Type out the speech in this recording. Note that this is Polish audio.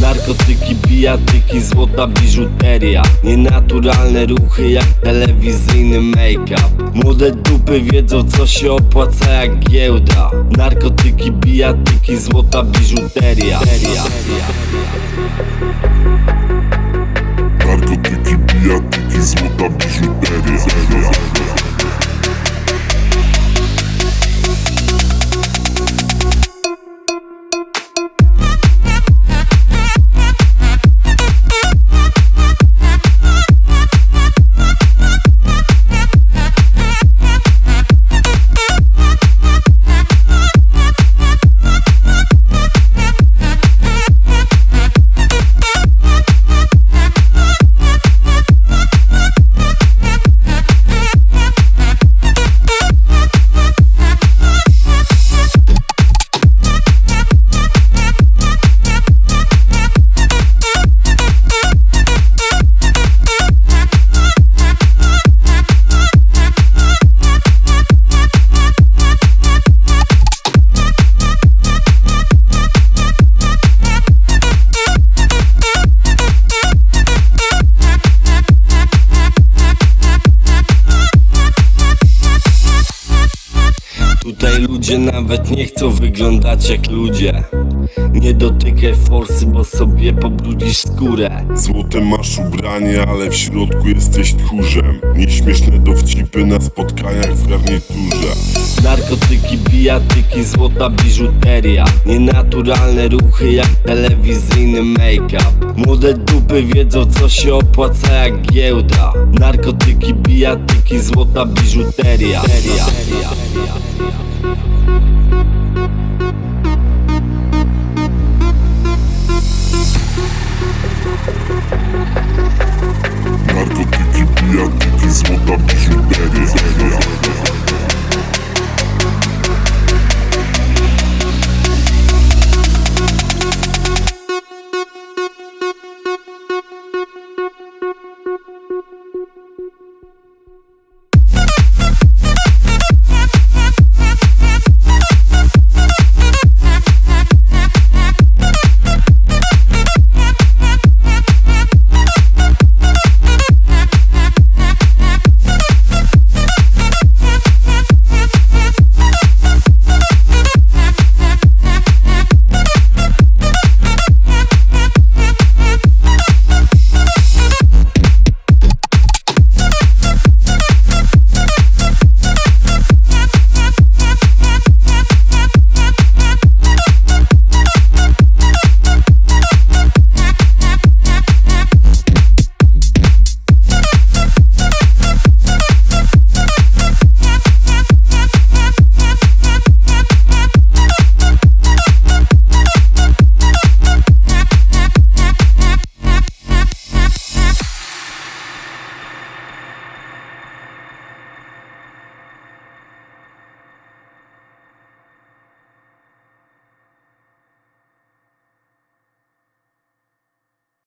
Narkotyki, bijatyki, złota biżuteria. Nienaturalne ruchy jak telewizyjny make-up. Młode dupy wiedzą co się opłaca jak giełda. Narkotyki, bijatyki, złota biżuteria Narkotyki, bijatyki, złota biżuteria Tutaj ludzie nawet nie chcą wyglądać jak ludzie. Nie dotykaj forsy, bo sobie pobrudzisz skórę. Złote masz ubranie, ale w środku jesteś tchórzem. Nieśmieszne dowcipy na spotkaniach w garniturze Narkotyki, bijatyki, złota biżuteria Nienaturalne ruchy jak telewizyjny make-up. Młode dupy wiedzą co się opłaca jak giełda. Narkotyki, bijatyki, złota biżuteria